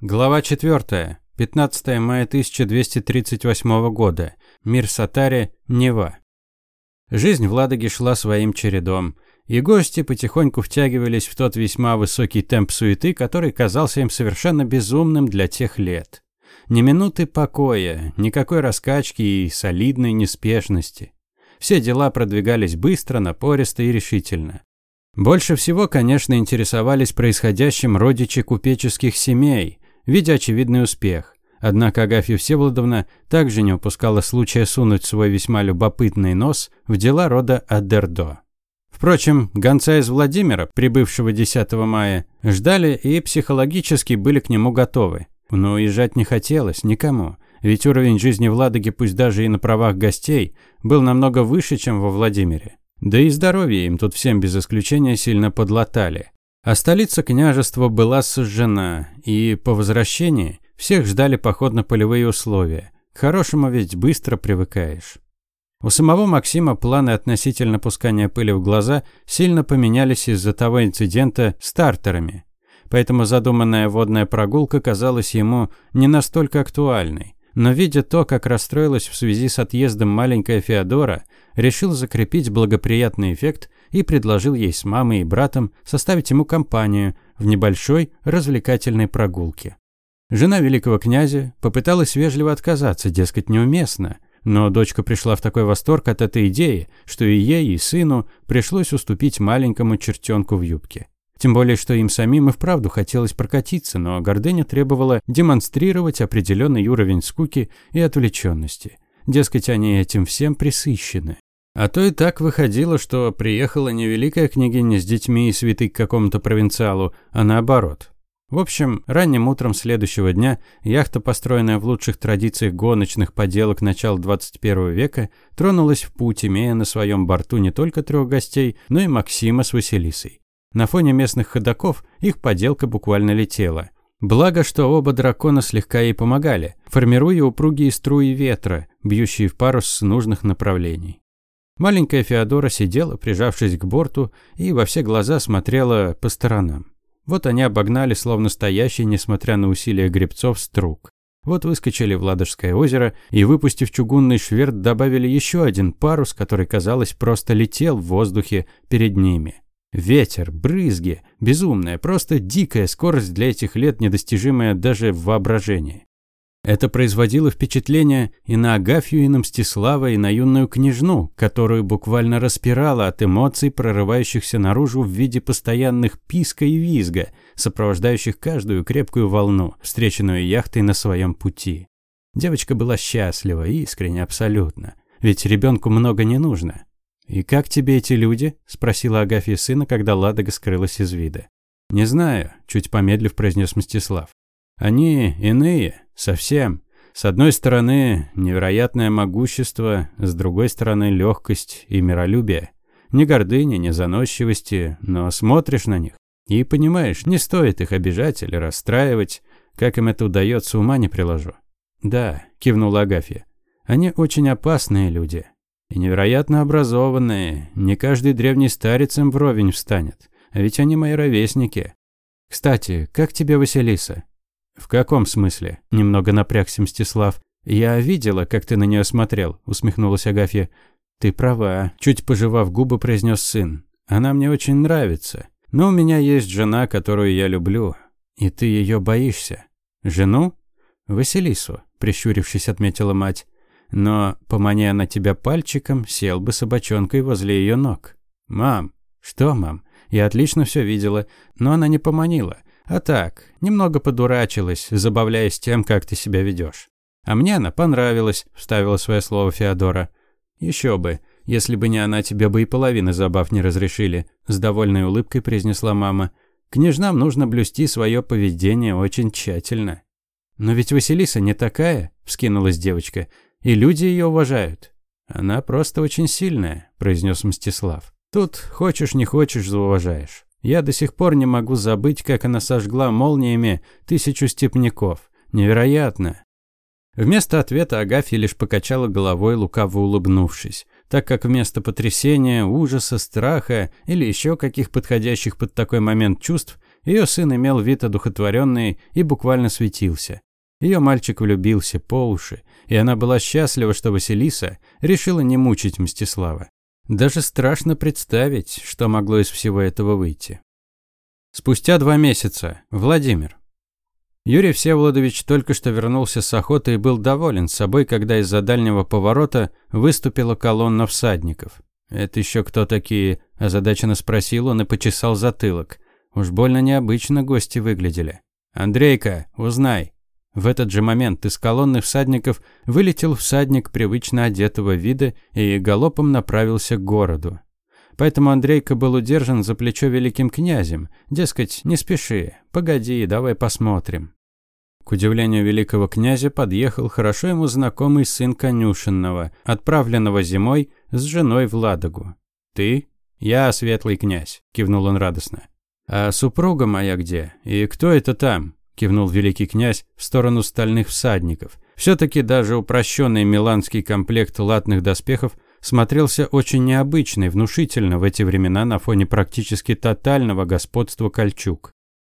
Глава 4. 15 мая 1238 года. Мир Сатари, Нева. Жизнь в Ладоге шла своим чередом, и гости потихоньку втягивались в тот весьма высокий темп суеты, который казался им совершенно безумным для тех лет. Ни минуты покоя, никакой раскачки и солидной неспешности. Все дела продвигались быстро, напористо и решительно. Больше всего, конечно, интересовались происходящим родичи купеческих семей – видя очевидный успех. Однако Агафья Всеволодовна также не упускала случая сунуть свой весьма любопытный нос в дела рода Адердо. Впрочем, гонца из Владимира, прибывшего 10 мая, ждали и психологически были к нему готовы. Но уезжать не хотелось никому, ведь уровень жизни в Ладоге, пусть даже и на правах гостей, был намного выше, чем во Владимире. Да и здоровье им тут всем без исключения сильно подлатали. А столица княжества была сожжена, и по возвращении всех ждали походно-полевые условия. К хорошему ведь быстро привыкаешь. У самого Максима планы относительно пускания пыли в глаза сильно поменялись из-за того инцидента с стартерами. Поэтому задуманная водная прогулка казалась ему не настолько актуальной. Но видя то, как расстроилась в связи с отъездом маленькая Феодора, решил закрепить благоприятный эффект и предложил ей с мамой и братом составить ему компанию в небольшой развлекательной прогулке. Жена великого князя попыталась вежливо отказаться, дескать, неуместно, но дочка пришла в такой восторг от этой идеи, что и ей, и сыну пришлось уступить маленькому чертенку в юбке. Тем более, что им самим и вправду хотелось прокатиться, но гордыня требовала демонстрировать определенный уровень скуки и отвлеченности. Дескать, они этим всем присыщены. А то и так выходило, что приехала не великая княгиня с детьми и свиты к какому-то провинциалу, а наоборот. В общем, ранним утром следующего дня яхта, построенная в лучших традициях гоночных поделок начала 21 века, тронулась в путь, имея на своем борту не только трех гостей, но и Максима с Василисой. На фоне местных ходаков их поделка буквально летела. Благо, что оба дракона слегка ей помогали, формируя упругие струи ветра, бьющие в парус с нужных направлений. Маленькая Феодора сидела, прижавшись к борту, и во все глаза смотрела по сторонам. Вот они обогнали, словно стоящий, несмотря на усилия гребцов, струк. Вот выскочили в Ладожское озеро и, выпустив чугунный шверт, добавили еще один парус, который, казалось, просто летел в воздухе перед ними. Ветер, брызги, безумная, просто дикая скорость для этих лет, недостижимая даже в воображении. Это производило впечатление и на Агафью, и на Мстислава, и на юную княжну, которую буквально распирало от эмоций, прорывающихся наружу в виде постоянных писка и визга, сопровождающих каждую крепкую волну, встреченную яхтой на своем пути. Девочка была счастлива, искренне, абсолютно. Ведь ребенку много не нужно. «И как тебе эти люди?» – спросила Агафья сына, когда Ладога скрылась из вида. «Не знаю», – чуть помедлив произнес Мстислав. «Они иные, Совсем. С одной стороны, невероятное могущество, с другой стороны, легкость и миролюбие. Ни гордыни, ни заносчивости, но смотришь на них и понимаешь, не стоит их обижать или расстраивать. Как им это удается, ума не приложу. «Да», – кивнула Агафья, – «они очень опасные люди. И невероятно образованные. Не каждый древний старец им вровень встанет. А ведь они мои ровесники. Кстати, как тебе Василиса? «В каком смысле?» – немного напрягся Мстислав. «Я видела, как ты на нее смотрел», – усмехнулась Агафья. «Ты права», – чуть пожевав губы, произнес сын. «Она мне очень нравится. Но у меня есть жена, которую я люблю. И ты ее боишься». «Жену?» «Василису», – прищурившись, отметила мать. «Но, помани она тебя пальчиком, сел бы собачонкой возле ее ног». «Мам». «Что, мам? Я отлично все видела, но она не поманила. А так, немного подурачилась, забавляясь тем, как ты себя ведешь. А мне она понравилась, вставила свое слово Феодора. Еще бы, если бы не она, тебе бы и половины забав не разрешили, с довольной улыбкой произнесла мама. Княжнам нужно блюсти свое поведение очень тщательно. Но ведь Василиса не такая, вскинулась девочка, и люди ее уважают. Она просто очень сильная, произнес Мстислав. Тут хочешь не хочешь зауважаешь. Я до сих пор не могу забыть, как она сожгла молниями тысячу степняков. Невероятно. Вместо ответа Агафья лишь покачала головой, лукаво улыбнувшись, так как вместо потрясения, ужаса, страха или еще каких подходящих под такой момент чувств, Ее сын имел вид одухотворенный и буквально светился. Ее мальчик влюбился по уши, и она была счастлива, что Василиса решила не мучить Мстислава. Даже страшно представить, что могло из всего этого выйти. Спустя два месяца. Владимир. Юрий Всеволодович только что вернулся с охоты и был доволен собой, когда из-за дальнего поворота выступила колонна всадников. «Это еще кто такие?» – озадаченно спросил он и почесал затылок. Уж больно необычно гости выглядели. «Андрейка, узнай». В этот же момент из колонны всадников вылетел всадник привычно одетого вида и галопом направился к городу. Поэтому Андрейка был удержан за плечо великим князем. Дескать, не спеши, погоди, давай посмотрим. К удивлению великого князя подъехал хорошо ему знакомый сын конюшенного, отправленного зимой с женой в Ладогу. «Ты?» «Я, светлый князь», – кивнул он радостно. «А супруга моя где? И кто это там?» – кивнул великий князь в сторону стальных всадников. Все-таки даже упрощенный миланский комплект латных доспехов смотрелся очень необычно и внушительно в эти времена на фоне практически тотального господства кольчуг.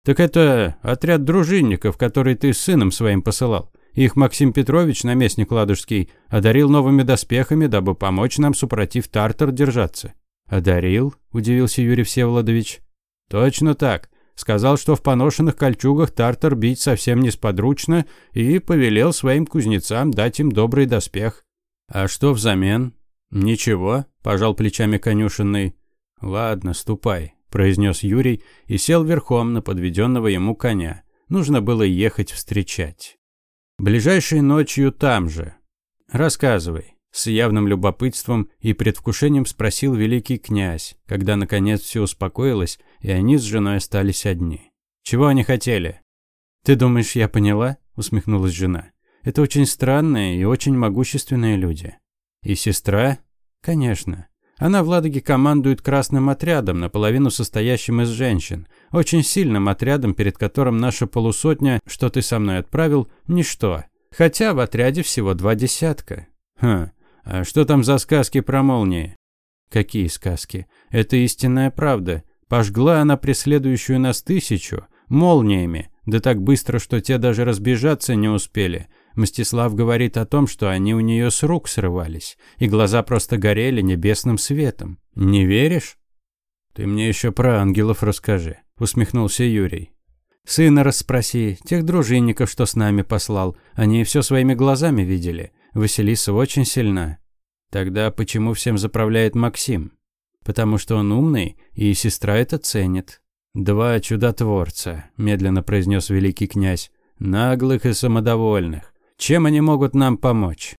«Так это отряд дружинников, который ты с сыном своим посылал. Их Максим Петрович, наместник Ладожский, одарил новыми доспехами, дабы помочь нам, супротив Тартар, держаться». «Одарил?» – удивился Юрий Всеволодович. «Точно так. Сказал, что в поношенных кольчугах Тартар бить совсем несподручно и повелел своим кузнецам дать им добрый доспех». «А что взамен?» «Ничего», – пожал плечами конюшенный. «Ладно, ступай. – произнес Юрий и сел верхом на подведенного ему коня. Нужно было ехать встречать. Ближайшей ночью там же. Рассказывай. С явным любопытством и предвкушением спросил великий князь, когда наконец все успокоилось, и они с женой остались одни. Чего они хотели? Ты думаешь, я поняла? усмехнулась жена. Это очень странные и очень могущественные люди. И сестра? Конечно. Она в Ладоге командует красным отрядом, наполовину состоящим из женщин. Очень сильным отрядом, перед которым наша полусотня, что ты со мной отправил, ничто. Хотя в отряде всего два десятка. Хм, а что там за сказки про молнии? Какие сказки? Это истинная правда. Пожгла она преследующую нас тысячу молниями, да так быстро, что те даже разбежаться не успели. Мстислав говорит о том, что они у нее с рук срывались, и глаза просто горели небесным светом. Не веришь? Ты мне еще про ангелов расскажи, усмехнулся Юрий. Сына расспроси, тех дружинников, что с нами послал. Они все своими глазами видели. Василиса очень сильна. Тогда почему всем заправляет Максим? Потому что он умный, и сестра это ценит. Два чудотворца, медленно произнес великий князь, наглых и самодовольных. Чем они могут нам помочь?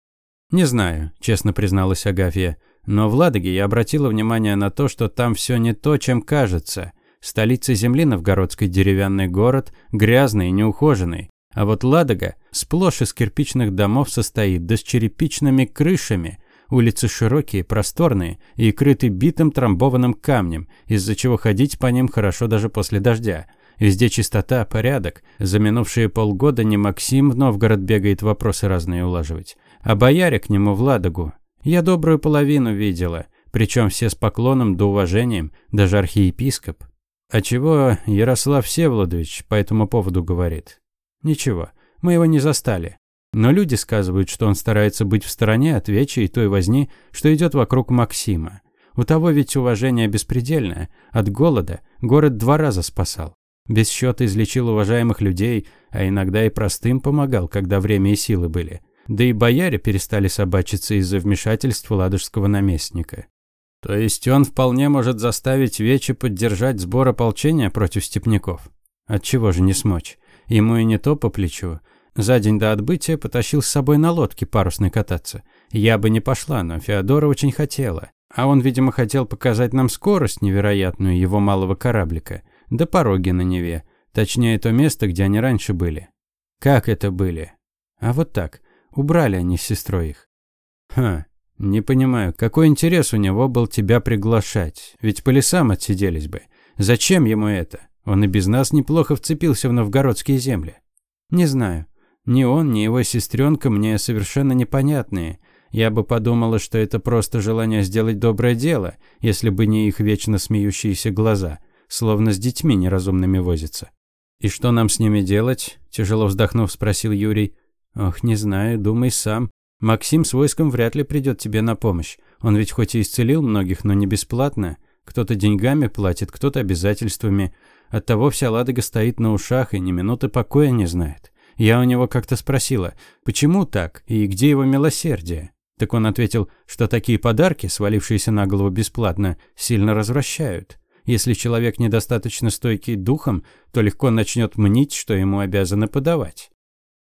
Не знаю, честно призналась Агафья. Но в Ладоге я обратила внимание на то, что там все не то, чем кажется. Столица земли Новгородской деревянный город, грязный и неухоженный. А вот Ладога сплошь из кирпичных домов состоит, да с черепичными крышами. Улицы широкие, просторные и крыты битым трамбованным камнем, из-за чего ходить по ним хорошо даже после дождя. Везде чистота, порядок. За минувшие полгода не Максим в Новгород бегает вопросы разные улаживать, а бояре к нему в Ладогу. Я добрую половину видела, причем все с поклоном да уважением, даже архиепископ. А чего Ярослав Всеволодович по этому поводу говорит? Ничего, мы его не застали. Но люди сказывают, что он старается быть в стороне от вечи и той возни, что идет вокруг Максима. У того ведь уважение беспредельное. От голода город два раза спасал. Без счета излечил уважаемых людей, а иногда и простым помогал, когда время и силы были. Да и бояре перестали собачиться из-за вмешательства ладожского наместника. То есть он вполне может заставить Вечи поддержать сбор ополчения против степняков. Отчего же не смочь? Ему и не то по плечу. За день до отбытия потащил с собой на лодке парусной кататься. Я бы не пошла, но Феодора очень хотела. А он, видимо, хотел показать нам скорость невероятную его малого кораблика – да пороги на Неве. Точнее, то место, где они раньше были. Как это были? А вот так. Убрали они с сестрой их. Ха, не понимаю, какой интерес у него был тебя приглашать? Ведь по лесам отсиделись бы. Зачем ему это? Он и без нас неплохо вцепился в новгородские земли. Не знаю. Ни он, ни его сестренка мне совершенно непонятные. Я бы подумала, что это просто желание сделать доброе дело, если бы не их вечно смеющиеся глаза – словно с детьми неразумными возится. «И что нам с ними делать?» – тяжело вздохнув, спросил Юрий. «Ох, не знаю, думай сам. Максим с войском вряд ли придет тебе на помощь. Он ведь хоть и исцелил многих, но не бесплатно. Кто-то деньгами платит, кто-то обязательствами. Оттого вся Ладога стоит на ушах и ни минуты покоя не знает. Я у него как-то спросила, почему так и где его милосердие? Так он ответил, что такие подарки, свалившиеся на голову бесплатно, сильно развращают. Если человек недостаточно стойкий духом, то легко начнет мнить, что ему обязаны подавать.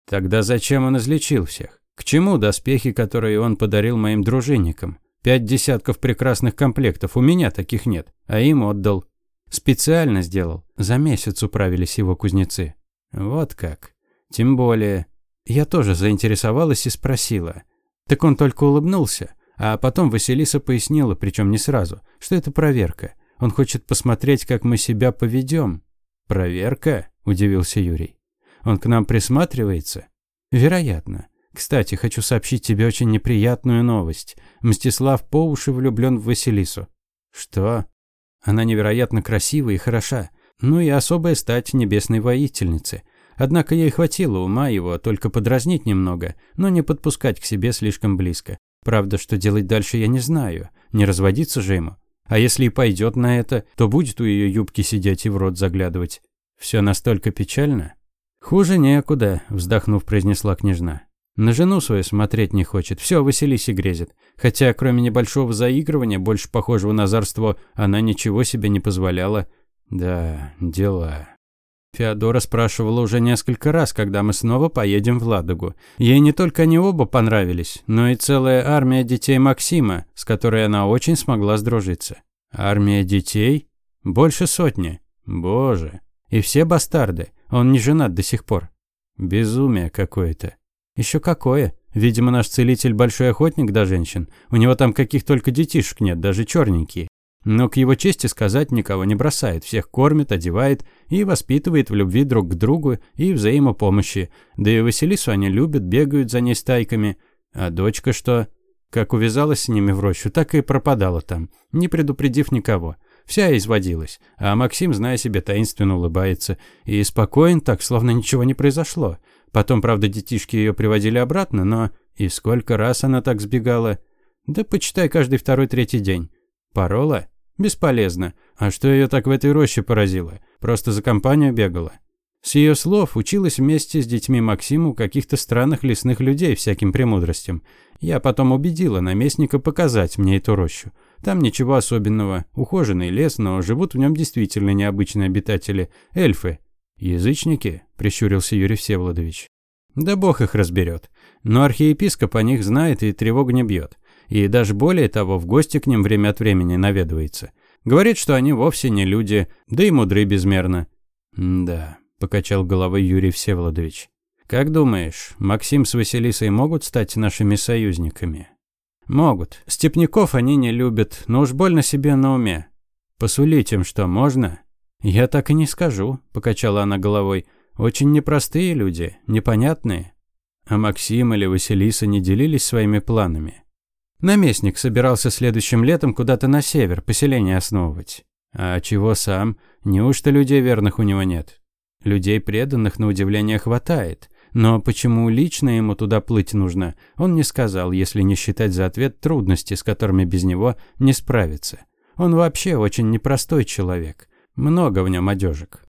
Тогда зачем он излечил всех? К чему доспехи, которые он подарил моим дружинникам? Пять десятков прекрасных комплектов, у меня таких нет, а им отдал. Специально сделал. За месяц управились его кузнецы. Вот как. Тем более. Я тоже заинтересовалась и спросила. Так он только улыбнулся. А потом Василиса пояснила, причем не сразу, что это проверка. Он хочет посмотреть, как мы себя поведем. «Проверка?» – удивился Юрий. «Он к нам присматривается?» «Вероятно. Кстати, хочу сообщить тебе очень неприятную новость. Мстислав по уши влюблен в Василису». «Что?» Она невероятно красива и хороша. Ну и особая стать небесной воительницы. Однако ей хватило ума его только подразнить немного, но не подпускать к себе слишком близко. Правда, что делать дальше я не знаю. Не разводиться же ему. А если и пойдет на это, то будет у ее юбки сидеть и в рот заглядывать. Все настолько печально. Хуже некуда, вздохнув, произнесла княжна. На жену свою смотреть не хочет, все Василисе грезит. Хотя, кроме небольшого заигрывания, больше похожего на зарство, она ничего себе не позволяла. Да, дела. Феодора спрашивала уже несколько раз, когда мы снова поедем в Ладогу. Ей не только они оба понравились, но и целая армия детей Максима, с которой она очень смогла сдружиться. Армия детей? Больше сотни. Боже. И все бастарды. Он не женат до сих пор. Безумие какое-то. Еще какое. Видимо, наш целитель большой охотник до женщин. У него там каких только детишек нет, даже черненькие. Но к его чести сказать, никого не бросает, всех кормит, одевает и воспитывает в любви друг к другу и взаимопомощи. Да и Василису они любят, бегают за ней стайками. А дочка что? Как увязалась с ними в рощу, так и пропадала там, не предупредив никого. Вся изводилась, а Максим, зная себе, таинственно улыбается и спокоен так, словно ничего не произошло. Потом, правда, детишки ее приводили обратно, но и сколько раз она так сбегала? Да почитай каждый второй-третий день. Порола? Бесполезно. А что ее так в этой роще поразило? Просто за компанию бегала. С ее слов училась вместе с детьми Максиму каких-то странных лесных людей всяким премудростям. Я потом убедила наместника показать мне эту рощу. Там ничего особенного. Ухоженный лес, но живут в нем действительно необычные обитатели. Эльфы. «Язычники?» – прищурился Юрий Всеволодович. «Да бог их разберет. Но архиепископ о них знает и тревогу не бьет. И даже более того, в гости к ним время от времени наведывается. Говорит, что они вовсе не люди, да и мудры безмерно». «Да», – покачал головой Юрий Всеволодович. «Как думаешь, Максим с Василисой могут стать нашими союзниками?» «Могут. Степняков они не любят, но уж больно себе на уме. Посулить им что, можно?» «Я так и не скажу», – покачала она головой. «Очень непростые люди, непонятные». А Максим или Василиса не делились своими планами. Наместник собирался следующим летом куда-то на север, поселение основывать. А чего сам? Неужто людей верных у него нет? Людей преданных, на удивление, хватает. Но почему лично ему туда плыть нужно, он не сказал, если не считать за ответ трудности, с которыми без него не справиться. Он вообще очень непростой человек. Много в нем одежек.